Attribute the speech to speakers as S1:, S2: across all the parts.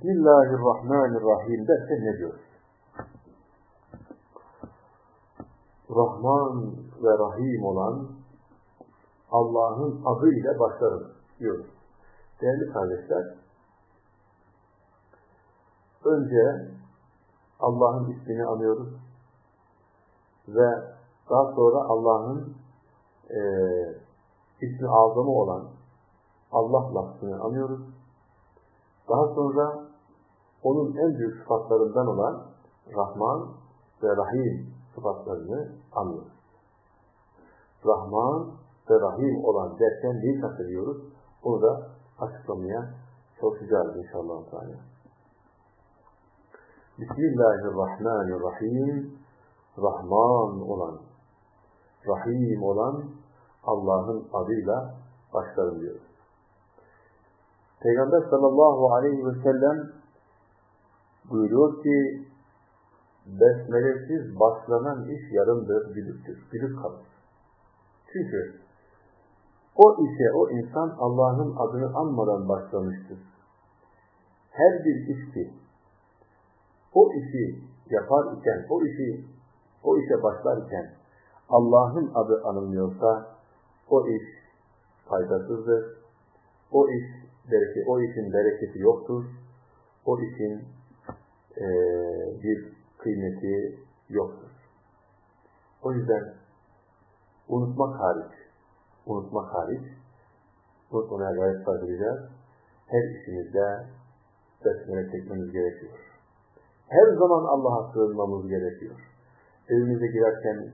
S1: Bismillahirrahmanirrahim derken ne diyoruz? Rahman ve Rahim olan Allah'ın adıyla başlarım diyoruz. Değerli kardeşler, önce Allah'ın ismini anıyoruz ve daha sonra Allah'ın e, ismi azamı olan Allah lafzını anıyoruz. Daha sonra onun en büyük sıfatlarından olan Rahman ve Rahim sıfatlarını anlıyoruz. Rahman ve Rahim olan derken neyi kastediyoruz? Onu da açıklamaya çalışacağız inşallah. Bismillahirrahmanirrahim. Rahman olan, Rahim olan Allah'ın adıyla başlarım diyoruz. Peygamber sallallahu aleyhi ve sellem buyuruyor ki besmelesiz başlanan iş yarımdır, güdüktür, güdük kalır. Çünkü o işe o insan Allah'ın adını anmadan başlamıştır. Her bir iş ki o işi yapar iken, o işi o işe başlarken Allah'ın adı anılmıyorsa o iş faydasızdır. O iş o işin bereketi yoktur. O işin e, bir kıymeti yoktur. O yüzden unutmak hariç, unutmak hariç, unutmaya gayet edeceğiz. Her işimizde besmele çekmemiz gerekiyor. Her zaman Allah'a sığınmamız gerekiyor. Evimize girerken,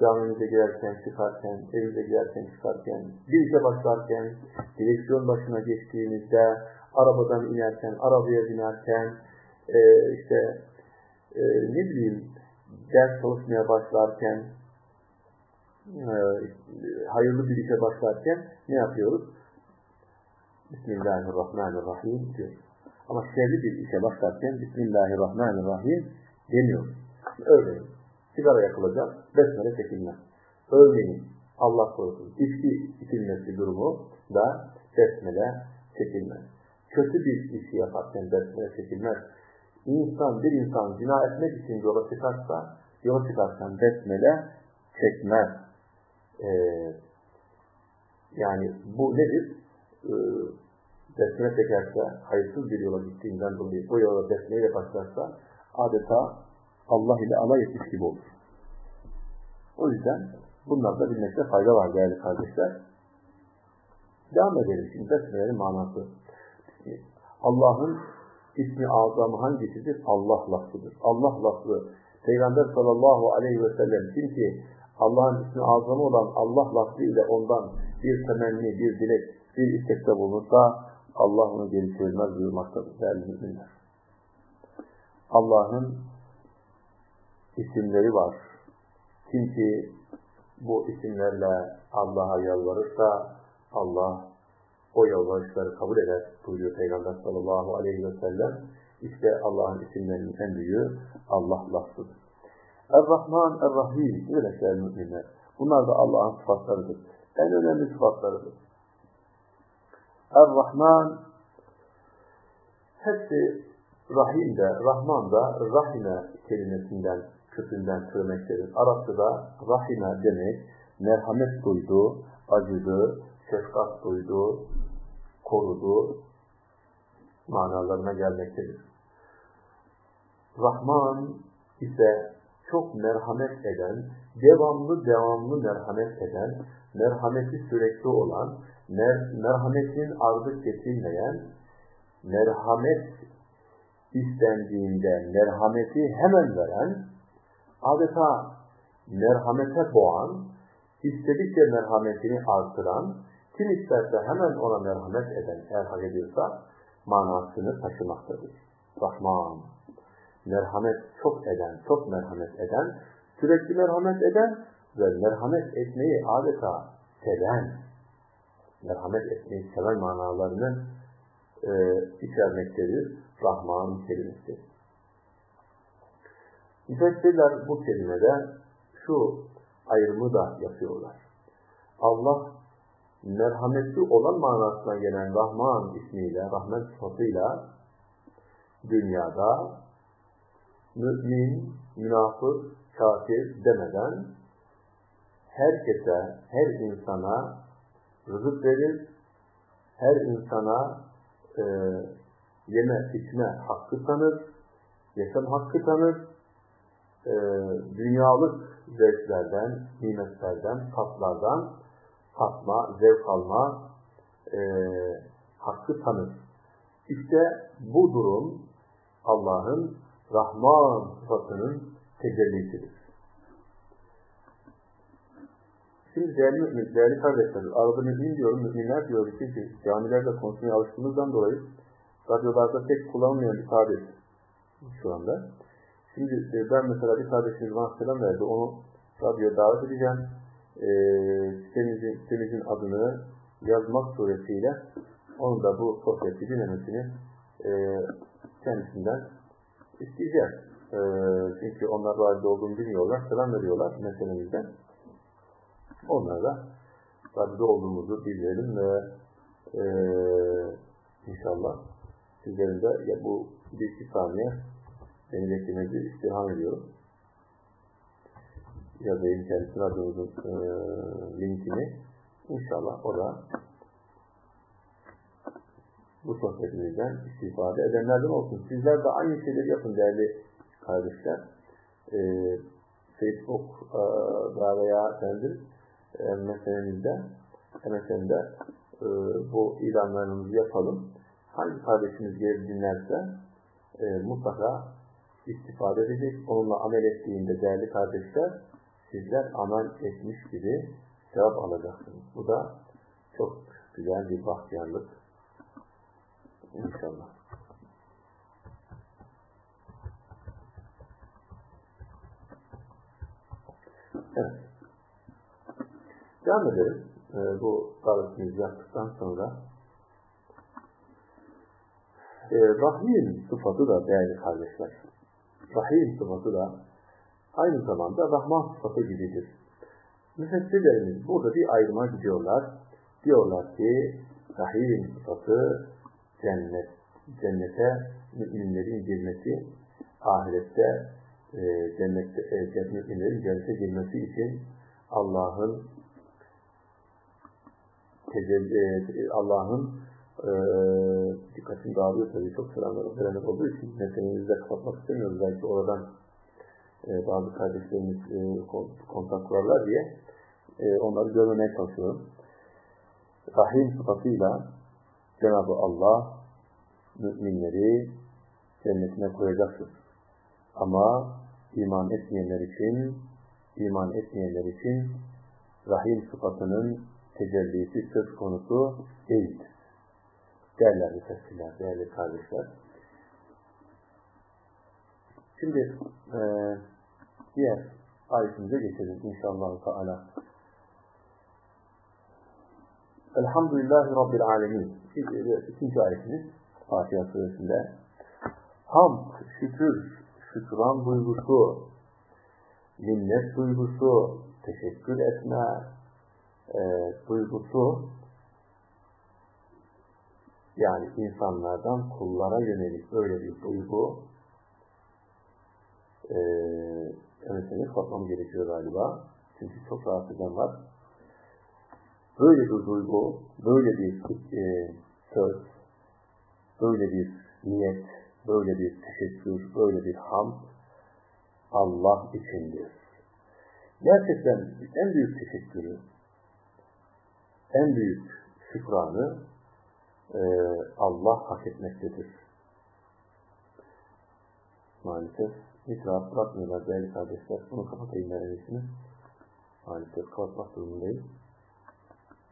S1: camimize girerken, çıkarken, evimize girerken, çıkarken, bir işe başlarken, direksiyon başına geçtiğimizde, arabadan inerken, arabaya binerken, e, işte e, ne bileyim, ders çalışmaya başlarken, e, hayırlı bir işe başlarken ne yapıyoruz? Bismillahirrahmanirrahim diyoruz. Ama şerli bir işe başlarken Bismillahirrahmanirrahim demiyoruz. Örneğin sigara yakılacak, besmele çekilmez. Örneğin Allah korusun içki içilmesi durumu da besmele çekilmez. Kötü bir işi yaparken besmele çekilmez. İnsan, bir insan zina etmek için yola çıkarsa, yola çıkarsan besmele çekmez. Ee, yani bu nedir? Ee, besmele çekerse, hayırsız bir yola gittiğinden dolayı o yola besmeyle başlarsa adeta Allah ile alay etmiş gibi olur. O yüzden bunlarda bilmekte fayda var değerli kardeşler. Devam edelim şimdi besmelerin manası. Allah'ın ismi azamı hangisidir? Allah lafzıdır. Allah lafzı. Peygamber sallallahu aleyhi ve sellem kim ki Allah'ın ismi azamı olan Allah lafzı ile ondan bir temenni, bir dilek, bir istekte bulunursa Allah onu geri çevirmez buyurmaktadır değerli müminler. Allah'ın isimleri var. Kim ki bu isimlerle Allah'a yalvarırsa Allah o yalvarışları kabul eder buyuruyor Peygamber sallallahu aleyhi ve sellem. İşte Allah'ın isimlerinin en büyüğü Allah lafzıdır. Er-Rahman, Er-Rahim, öyle müminler. Bunlar da Allah'ın sıfatlarıdır. En önemli sıfatlarıdır. Er-Rahman, hepsi Rahim de, Rahman da Rahime kelimesinden, kökünden türemektedir. Arapçada Rahime demek, merhamet duydu, acıdı, şefkat duydu, korudu manalarına gelmektedir. Rahman ise çok merhamet eden, devamlı devamlı merhamet eden, merhameti sürekli olan, mer merhametin ardı kesilmeyen, merhamet istendiğinde merhameti hemen veren, adeta merhamete boğan, istedikçe merhametini artıran, kim isterse hemen ona merhamet eden eğer hak ediyorsa manasını taşımaktadır. Rahman. Merhamet çok eden, çok merhamet eden, sürekli merhamet eden ve merhamet etmeyi adeta seven, merhamet etmeyi seven manalarını e, içermektedir. Rahman kelimesi. Müfessirler bu kelimede şu ayrımı da yapıyorlar. Allah merhametli olan manasına gelen Rahman ismiyle, rahmet sıfatıyla dünyada mümin, münafık, kafir demeden herkese, her insana rızık verir, her insana e, yeme içme hakkı tanır, yaşam hakkı tanır, e, dünyalık zevklerden, nimetlerden, tatlardan tatma, zevk alma e, hakkı tanır. İşte bu durum Allah'ın Rahman sıfatının tecellisidir. Şimdi değerli, mümin, değerli kardeşler, arada mümin diyorum, müminler diyoruz ki camilerde konuşmaya alıştığımızdan dolayı radyolarda pek kullanılmayan bir tabir şu anda. Şimdi e, ben mesela bir kardeşimiz bana selam verdi, onu radyoya davet edeceğim. E, sitemizin, sitemizin adını yazmak suretiyle onun da bu sohbeti dinlemesini e, kendisinden isteyeceğiz. E, çünkü onlar radyo olduğunu bilmiyorlar, selam veriyorlar meselemizden. Onlara radyo olduğumuzu bildirelim ve e, inşallah sizlerin de ya bu bir iki saniye beni beklemenizi istirham ediyorum. Yazayım kendisi radyomuzun e, linkini. İnşallah o da bu sohbetimizden istifade edenlerden olsun. Sizler de aynı şeyleri yapın değerli kardeşler. E, Facebook e, veya efendim e, meselemizde MSN'de e, bu ilanlarımızı yapalım. Hangi kardeşimiz gelip dinlerse e, mutlaka istifade edecek. Onunla amel ettiğinde değerli kardeşler sizler amel etmiş gibi sevap alacaksınız. Bu da çok güzel bir bahtiyarlık. İnşallah. Evet. Devam edelim. Ee, bu davetimizi yaptıktan sonra e, Rahim sıfatı da değerli kardeşler. Rahim sıfatı da aynı zamanda Rahman sıfatı gibidir. Müfessirlerimiz burada bir ayrıma gidiyorlar. Diyorlar ki Rahim sıfatı cennet, cennete müminlerin girmesi, ahirette e, cennette, e, müminlerin cennete girmesi için Allah'ın e, Allah'ın e, dikkatini dağılıyor tabii çok selamlar veren olduğu için meselemizi de kapatmak istemiyoruz. Belki oradan e, bazı kardeşlerimiz e, kontak kurarlar diye e, onları görmemeye çalışıyorum. Rahim sıfatıyla Cenab-ı Allah müminleri cennetine koyacaktır. Ama iman etmeyenler için iman etmeyenler için rahim sıfatının tecellisi söz konusu değildir. Değerler müfessirler, değerli kardeşler. Şimdi e, diğer ayetimize geçelim inşallah Teala. Elhamdülillahi Rabbil Alemin. İkinci ayetimiz Fatiha suresinde. Hamd, şükür, şükran duygusu, minnet duygusu, teşekkür etme e, duygusu yani insanlardan kullara yönelik öyle bir duygu MSN'i kapmam gerekiyor galiba. Çünkü çok rahatsız eden var. Böyle bir duygu, böyle bir e, söz, böyle bir niyet, böyle bir teşekkür, böyle bir ham Allah içindir. Gerçekten en büyük teşekkürü, en büyük şükranı e, Allah hak etmektedir. Maalesef hiç rahat bırakmıyorlar değerli kardeşler. Bunu kapatayım ben en Maalesef kapatmak durumundayım.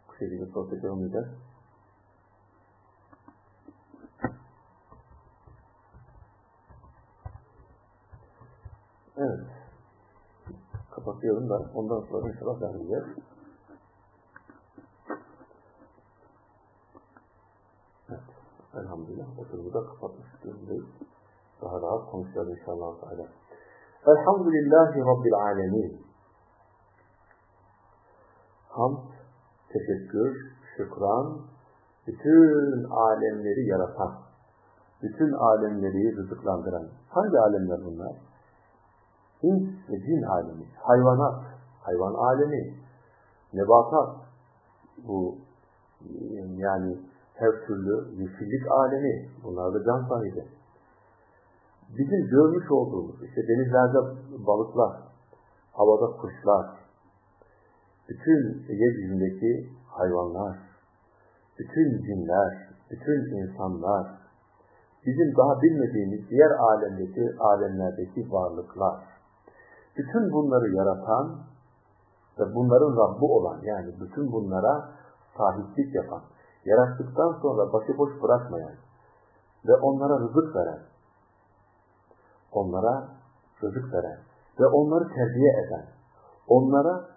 S1: Bu şekilde sohbet olmayacak. Evet. Kapatıyorum da ondan sonra inşallah devam edeceğiz. Evet. Elhamdülillah. Oturumu da kapatmış durumdayız. Daha rahat konuşacağız inşallah. Teala. Elhamdülillahi Rabbil Alemin. Hamd, teşekkür, şükran, bütün alemleri yaratan, bütün alemleri rızıklandıran. Hangi alemler bunlar? İns ve cin alemi, hayvanat, hayvan alemi, nebatat, bu yani her türlü yeşillik alemi, bunlar da can sahibi. Bizim görmüş olduğumuz, işte denizlerde balıklar, havada kuşlar, bütün yeryüzündeki hayvanlar, bütün cinler, bütün insanlar, bizim daha bilmediğimiz diğer alemdeki, alemlerdeki varlıklar, bütün bunları yaratan ve bunların Rabbi olan, yani bütün bunlara sahiplik yapan, yarattıktan sonra başıboş bırakmayan ve onlara rızık veren, onlara rızık veren ve onları terbiye eden, onlara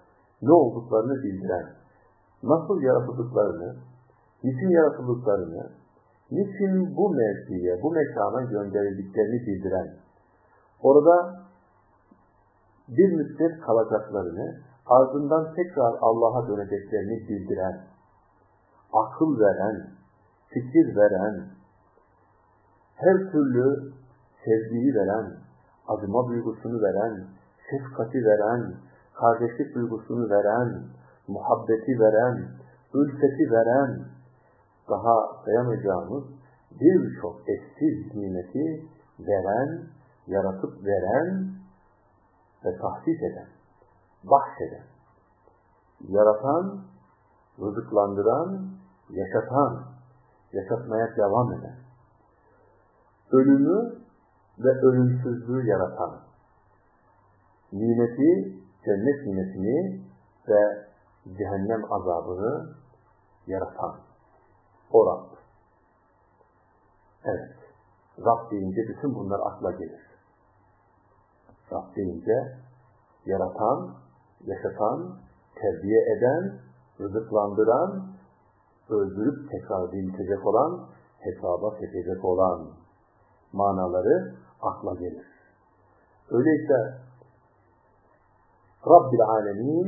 S1: ne olduklarını bildiren, nasıl yaratıldıklarını, niçin yaratıldıklarını, niçin bu mevkiye, bu mekana gönderildiklerini bildiren, orada bir müddet kalacaklarını, ardından tekrar Allah'a döneceklerini bildiren, akıl veren, fikir veren, her türlü sevgiyi veren, acıma duygusunu veren, şefkati veren, kardeşlik duygusunu veren, muhabbeti veren, ülfeti veren, daha sayamayacağımız birçok eşsiz nimeti veren, yaratıp veren ve tahsis eden, bahşeden, yaratan, rızıklandıran, yaşatan, yaşatmaya devam eden, ölümü ve ölümsüzlüğü yaratan, nimeti, cennet nimetini ve cehennem azabını yaratan o Rab. Evet, Rab deyince bütün bunlar akla gelir. Rab deyince yaratan, yaşatan, terbiye eden, rızıklandıran, öldürüp tekrar diriltecek olan, hesaba çekecek olan manaları akla gelir. Öyleyse Rabbil Alemin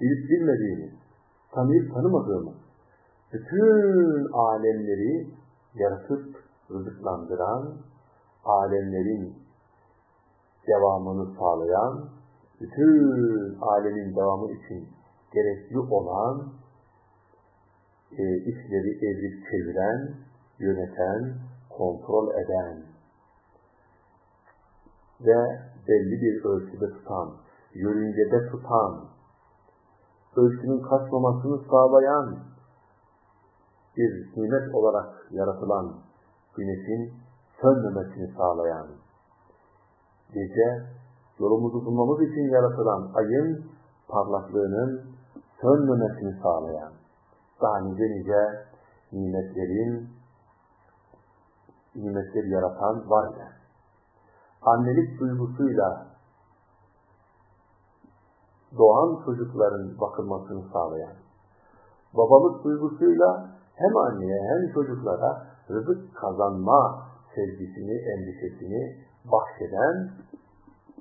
S1: bilip bilmediğimiz, tanıyıp tanımadığımız bütün alemleri yaratıp rızıklandıran, alemlerin devamını sağlayan, bütün alemin devamı için gerekli olan, e, işleri evrip çeviren, yöneten, kontrol eden ve belli bir ölçüde tutan, yörüngede tutan, ölçünün kaçmamasını sağlayan bir nimet olarak yaratılan güneşin sönmemesini sağlayan, gece yolumuzu bulmamız için yaratılan ayın parlaklığının sönmemesini sağlayan, daha nice nice nimetlerin, nimetleri yaratan var ya, annelik duygusuyla doğan çocukların bakılmasını sağlayan, babalık duygusuyla hem anneye hem çocuklara rızık kazanma sevgisini, endişesini bahşeden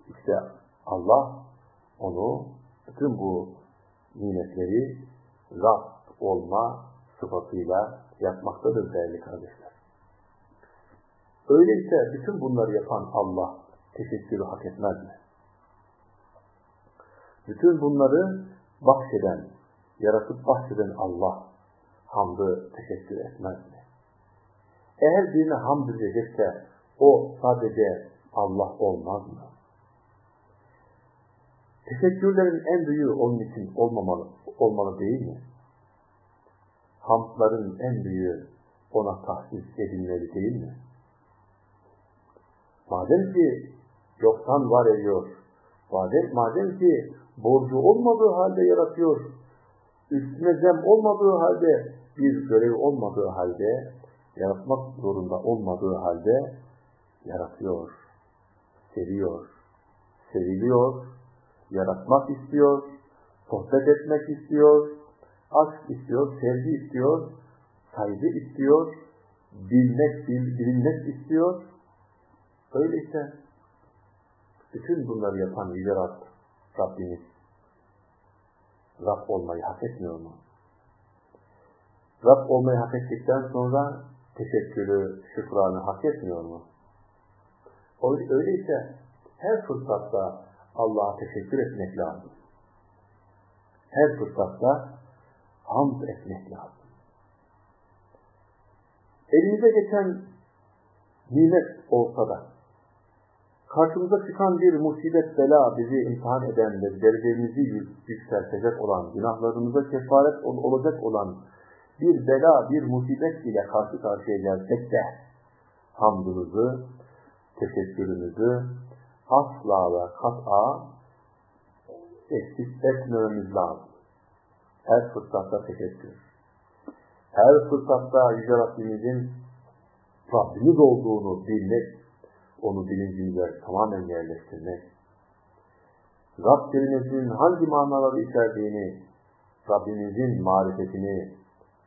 S1: işte Allah onu bütün bu nimetleri Rab olma sıfatıyla yapmaktadır değerli kardeşler. Öyleyse bütün bunları yapan Allah teşekkürü hak etmez mi? Bütün bunları bahşeden, yaratıp bahşeden Allah hamdı teşekkür etmez mi? Eğer birine hamd edecekse o sadece Allah olmaz mı? Teşekkürlerin en büyüğü onun için olmamalı, olmalı değil mi? Hamdların en büyüğü ona tahsis edilmeli değil mi? Madem ki yoktan var ediyor, madem, madem ki borcu olmadığı halde yaratıyor, üstüne zem olmadığı halde, bir görev olmadığı halde, yaratmak zorunda olmadığı halde yaratıyor, seviyor, seviliyor, yaratmak istiyor, sohbet etmek istiyor, aşk istiyor, sevgi istiyor, saygı istiyor, bilmek, bil, bilinmek istiyor. Öyleyse bütün bunları yapan Yüce Rab, Rabbimiz Rab olmayı hak etmiyor mu? Rab olmayı hak ettikten sonra teşekkürü, şükranı hak etmiyor mu? Öyleyse her fırsatta Allah'a teşekkür etmek lazım. Her fırsatta hamd etmek lazım. Elimize geçen nimet olsa da, karşımıza çıkan bir musibet bela bizi imtihan eden ve derecemizi yükseltecek olan, günahlarımıza kefaret olacak olan bir bela, bir musibet ile karşı karşıya gelsek de hamdımızı, teşekkürümüzü asla ve kat'a eksik etmememiz lazım. Her fırsatta teşekkür. Her fırsatta Yüce Rabbimizin Rabbimiz olduğunu bilmek, onu bilincimize tamamen yerleştirmek, Rab kelimesinin hangi manaları içerdiğini, Rabbimizin marifetini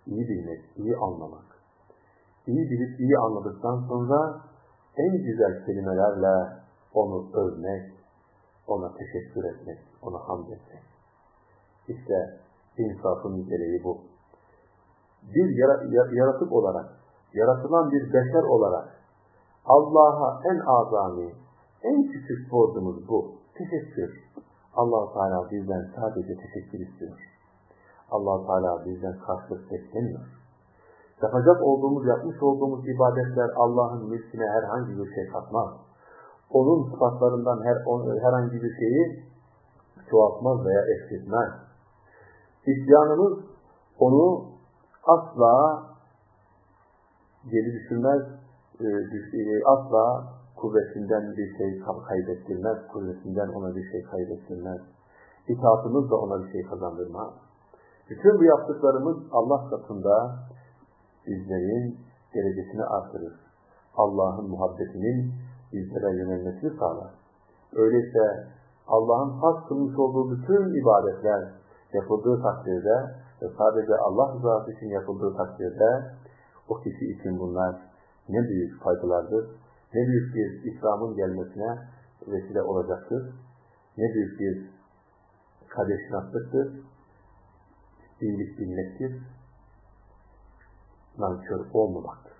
S1: iyi bilmek, iyi anlamak. İyi bilip iyi anladıktan sonra en güzel kelimelerle onu övmek, ona teşekkür etmek, ona hamd etmek. İşte insafın gereği bu. Bir yaratık olarak, yaratılan bir beşer olarak Allah'a en azami, en küçük borcumuz bu. Teşekkür. allah Teala bizden sadece teşekkür istiyor. allah Teala bizden karşılık beklemiyor. Yapacak olduğumuz, yapmış olduğumuz ibadetler Allah'ın mülküne herhangi bir şey katmaz. Onun sıfatlarından her, herhangi bir şeyi çoğaltmaz veya eksiltmez. İsyanımız onu asla geri düşürmez, e, asla kuvvetinden bir şey kaybettirmez, kuvvetinden ona bir şey kaybettirmez. İtaatımız da ona bir şey kazandırmaz. Bütün bu yaptıklarımız Allah katında bizlerin derecesini artırır. Allah'ın muhabbetinin bizlere yönelmesini sağlar. Öyleyse Allah'ın fark kılmış olduğu bütün ibadetler yapıldığı takdirde ve sadece Allah rızası için yapıldığı takdirde o kişi için bunlar ne büyük faydalardır, ne büyük bir İslam'ın gelmesine vesile olacaktır, ne büyük bir kardeşnaslıktır, iyilik bilmektir, nankör olmamaktır.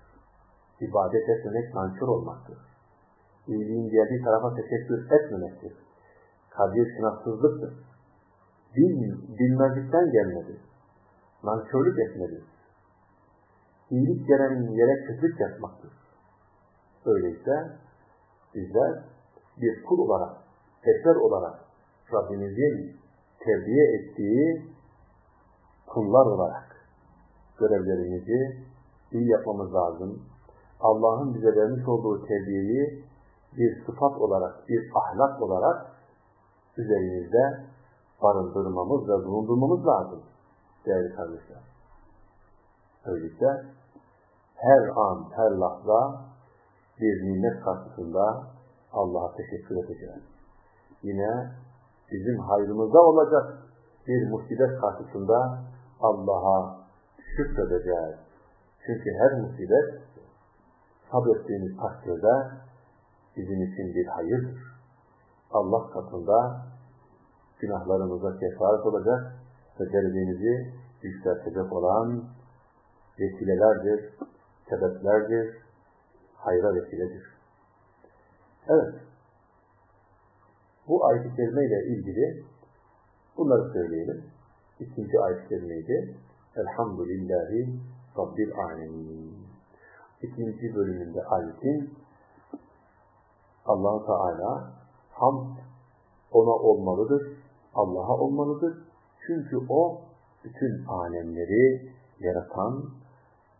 S1: İbadet etmemek nankör olmaktır. İyiliğin geldiği tarafa teşekkür etmemektir. Kardeş günahsızlıktır. Bil, bilmezlikten gelmedi. Nankörlük etmedi. İyilik gelen yere kötülük yapmaktır. Öyleyse bizler bir kul olarak, eser olarak Rabbimizin terbiye ettiği kullar olarak görevlerimizi iyi yapmamız lazım. Allah'ın bize vermiş olduğu terbiyeyi bir sıfat olarak, bir ahlak olarak üzerimizde barındırmamız ve bulundurmamız lazım değerli kardeşler. Öyleyse her an, her lahza bir nimet karşısında Allah'a teşekkür edeceğiz. Yine bizim hayrımıza olacak bir musibet karşısında Allah'a şükredeceğiz. Çünkü her musibet sabrettiğimiz takdirde bizim için bir hayırdır. Allah katında günahlarımıza kefaret olacak ve derecemizi yükseltecek olan vesilelerdir, sebeplerdir, hayra vesiledir. Evet, bu ayet-i kerime ilgili bunları söyleyelim. İkinci ayet-i kerimeydi. Elhamdülillahi Rabbil Alemin. İkinci bölümünde ayetin allah Teala hamd ona olmalıdır, Allah'a olmalıdır. Çünkü o bütün alemleri yaratan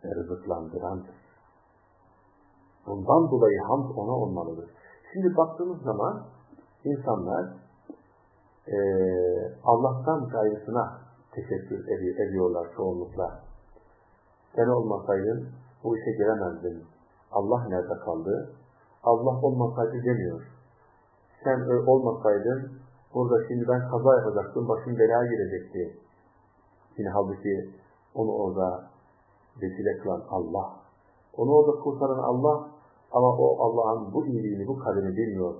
S1: rızıklandırandır. Bundan dolayı hamd ona olmalıdır. Şimdi baktığımız zaman insanlar e, Allah'tan gayrısına teşekkür ediyorlar çoğunlukla. Sen olmasaydın bu işe giremezdin. Allah nerede kaldı? Allah olmasaydı demiyor. Sen olmasaydın burada şimdi ben kaza yapacaktım, başım belaya girecekti. Yine halbuki onu orada vesile kılan Allah. Onu orada kurtaran Allah ama o Allah'ın bu iyiliğini, bu kaderini bilmiyor.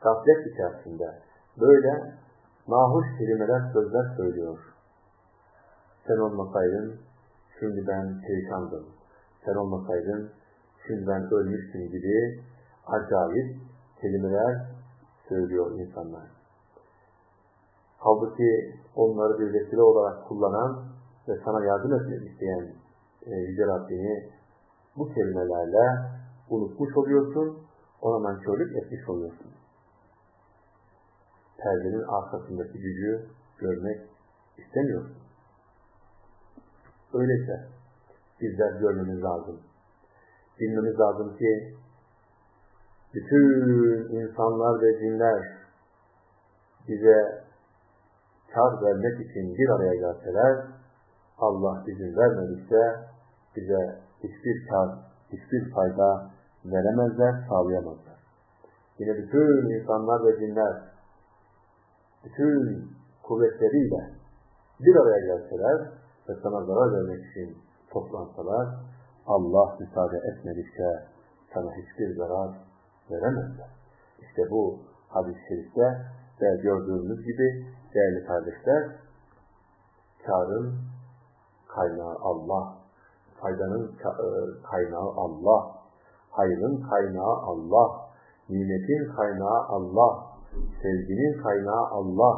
S1: Gaflet içerisinde böyle nahuş kelimeler, sözler söylüyor. Sen olmasaydın şimdi ben perişandım. Sen olmasaydın Şimdiden ölmüşsün gibi acayip kelimeler söylüyor insanlar. Halbuki onları bir vesile olarak kullanan ve sana yardım etmek isteyen e, Yüce Rabbini bu kelimelerle unutmuş oluyorsun, ona nankörlük etmiş oluyorsun. Perdenin arkasındaki gücü görmek istemiyorsun. Öyleyse bizler görmemiz lazım. Bilmemiz lazım ki bütün insanlar ve cinler bize kar vermek için bir araya gelseler Allah izin vermedikçe bize hiçbir kar, hiçbir fayda veremezler, sağlayamazlar. Yine bütün insanlar ve cinler bütün kuvvetleriyle bir araya gelseler ve sana zarar vermek için toplansalar Allah müsaade etmedikçe sana hiçbir zarar veremezler. İşte bu hadis-i şerifte ve gördüğümüz gibi değerli kardeşler karın kaynağı Allah, faydanın e, kaynağı Allah, hayrın kaynağı Allah, nimetin kaynağı Allah, sevginin kaynağı Allah,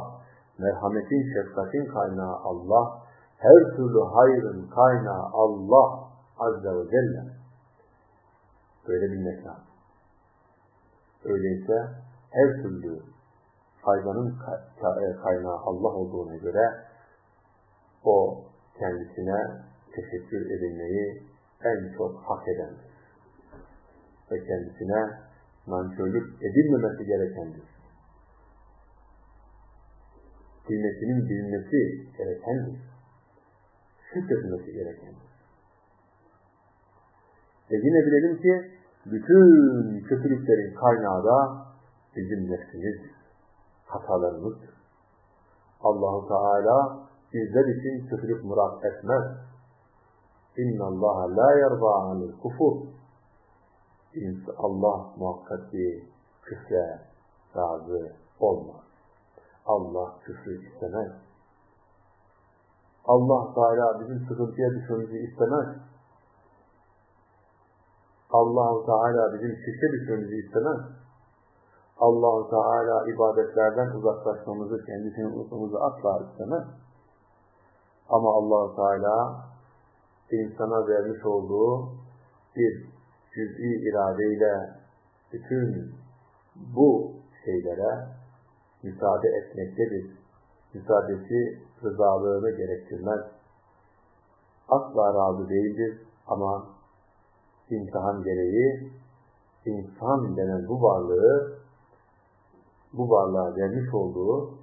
S1: merhametin, şefkatin kaynağı Allah, her türlü hayrın kaynağı Allah Azze ve Celle. Böyle bilmek lazım. Öyleyse her türlü faydanın e, kaynağı Allah olduğuna göre o kendisine teşekkür edilmeyi en çok hak edendir. Ve kendisine nankörlük edilmemesi gerekendir. Kıymetinin bilinmesi gerekendir. Şükretmesi gerekendir. Ve yine bilelim ki bütün kötülüklerin kaynağı da bizim nefsimizdir. Hatalarımızdır. Allahu Teala bizler için kötülük murat etmez. İnna Allah la yerda anil kufur. Allah muhakkak ki küfre razı olmaz. Allah küfrü istemez. Allah Teala bizim sıkıntıya düşmemizi istemez. allah Teala bizim şirke düşmemizi istemez. allah Teala ibadetlerden uzaklaşmamızı, kendisini unutmamızı asla istemez. Ama allah Teala insana vermiş olduğu bir cüz'i iradeyle bütün bu şeylere müsaade etmektedir. Müsaadesi rızalığını gerektirmez. Asla razı değildir ama imtihan gereği insan denen bu varlığı bu varlığa vermiş olduğu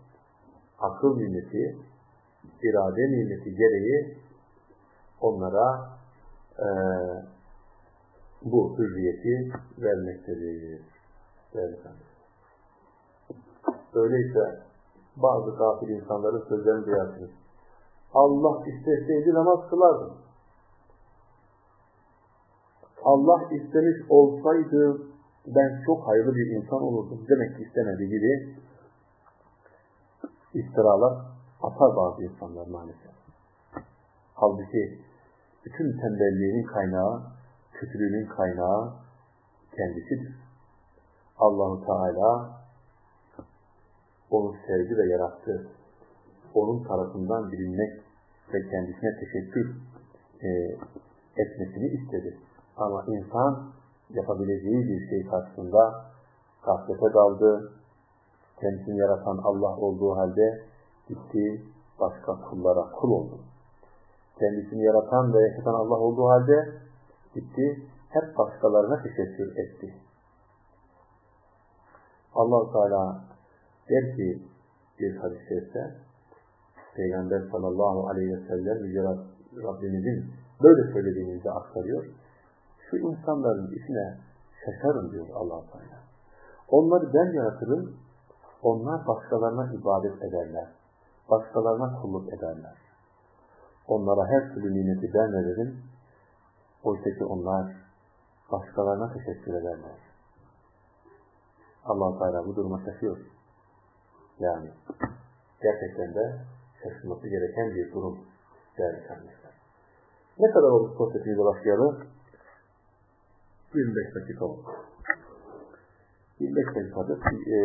S1: akıl nimeti, irade nimeti gereği onlara e, bu hürriyeti vermektedir. Öyleyse bazı kafir insanların sözlerini duyarsınız. Allah isteseydi namaz kılardı. Allah istemiş olsaydı ben çok hayırlı bir insan olurdum. Demek ki istemedi gibi istiralar atar bazı insanlar maalesef. Halbuki bütün tembelliğinin kaynağı, kötülüğünün kaynağı kendisidir. Allahu Teala onu sevdi ve yarattı. Onun tarafından bilinmek ve kendisine teşekkür e, etmesini istedi. Ama insan yapabileceği bir şey karşısında gaflete daldı. Kendisini yaratan Allah olduğu halde gitti başka kullara kul oldu. Kendisini yaratan ve yaşatan Allah olduğu halde gitti hep başkalarına teşekkür etti. allah Teala der ki bir hadis-i Peygamber sallallahu aleyhi ve sellem Yüce Rabbimizin böyle söylediğini de aktarıyor şu insanların işine şaşarım diyor allah Teala. Onları ben yaratırım, onlar başkalarına ibadet ederler. Başkalarına kulluk ederler. Onlara her türlü nimeti ben veririm. Oysa ki onlar başkalarına teşekkür ederler. allah Teala bu duruma şaşıyor. Yani gerçekten de şaşırması gereken bir durum değerli kardeşler. Ne kadar olmuş sohbetimize başlayalım? 25 dakika oldu. 25 dakikada e,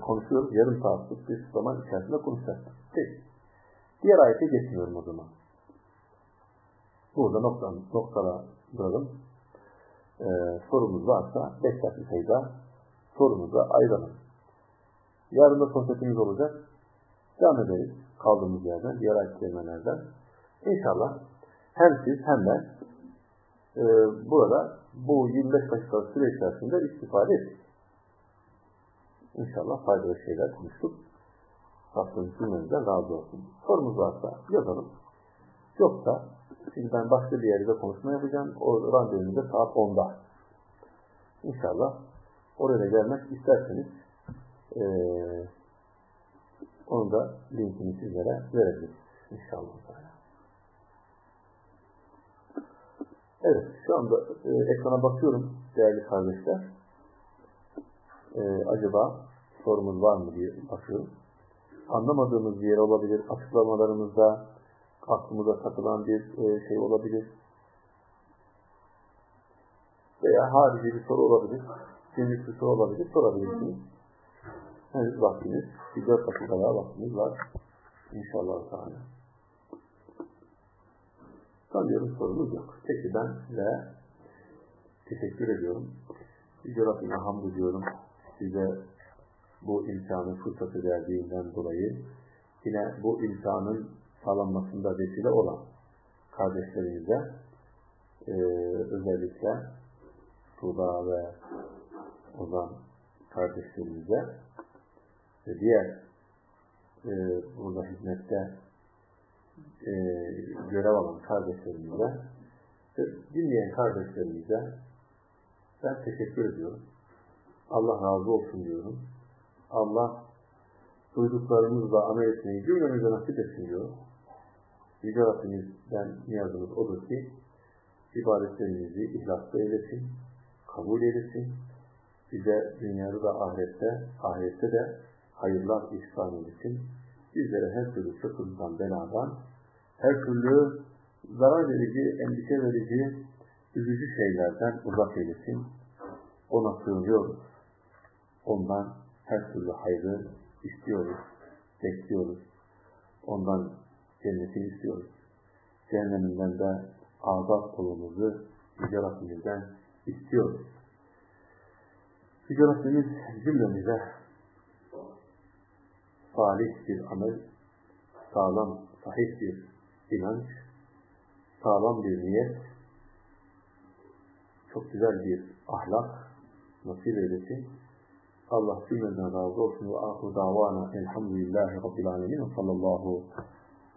S1: konuşuyoruz. Yarım saatlik bir zaman içerisinde konuşacağız. Peki. Diğer ayete geçmiyorum o zaman. Burada nokta, noktala duralım. Ee, sorumuz varsa 5 dakikayla sorumuza ayıralım. Yarın da sohbetimiz olacak. Devam ederiz kaldığımız yerden, diğer ayet. İnşallah hem siz hem ben e, burada bu 25 dakika süre içerisinde istifade ettik. İnşallah faydalı şeyler konuştuk. Rabbim cümlemizden razı olsun. Sorumuz varsa yazalım. Yoksa şimdi ben başka bir yerde konuşma yapacağım. O randevumda saat 10'da. İnşallah oraya gelmek isterseniz ee, onu da linkini sizlere vereceğiz. İnşallah. Evet, şu anda e, ekrana bakıyorum değerli kardeşler. E, acaba sorumuz var mı diye bakıyorum. Anlamadığımız bir yer olabilir. Açıklamalarımızda aklımıza takılan bir e, şey olabilir. Veya harici bir soru olabilir. Günlük bir soru olabilir. Sorabilirsiniz. Henüz vaktiniz. Bir dört dakika daha vaktiniz var. İnşallah. Teala. Sanıyorum sorumuz yok. Peki ben size teşekkür ediyorum. Yüce Rabbime hamd ediyorum. Size bu imkanı fırsatı verdiğinden dolayı yine bu imkanın sağlanmasında vesile olan kardeşlerimize e, özellikle Tuğba ve Ozan kardeşlerimize ve diğer e, burada hizmette e, görev alan kardeşlerimize ve dinleyen kardeşlerimize ben teşekkür ediyorum. Allah razı olsun diyorum. Allah duyduklarımızla amel etmeyi cümlemize nasip etsin diyor. Yüce Rabbimizden niyazımız odur ki ibadetlerimizi ihlasla eylesin, kabul eylesin. Bize dünyada da ahirette, ahirette de hayırlar ihsan eylesin. Bizlere her türlü sıkıntıdan, beladan, her türlü zarar verici, endişe verici, üzücü şeylerden uzak eylesin. Ona sığınıyoruz. Ondan her türlü hayrı istiyoruz, bekliyoruz. Ondan cennetini istiyoruz. Cehenneminden de azat olumuzu Yüce Rabbimizden istiyoruz. Yüce Rabbimiz cümlemize salih bir amel, sağlam, sahih bir inanç, sağlam bir niyet, çok güzel bir ahlak nasip eylesin. Allah cümleden razı olsun ve ahir davana elhamdülillahi rabbil alemin ve sallallahu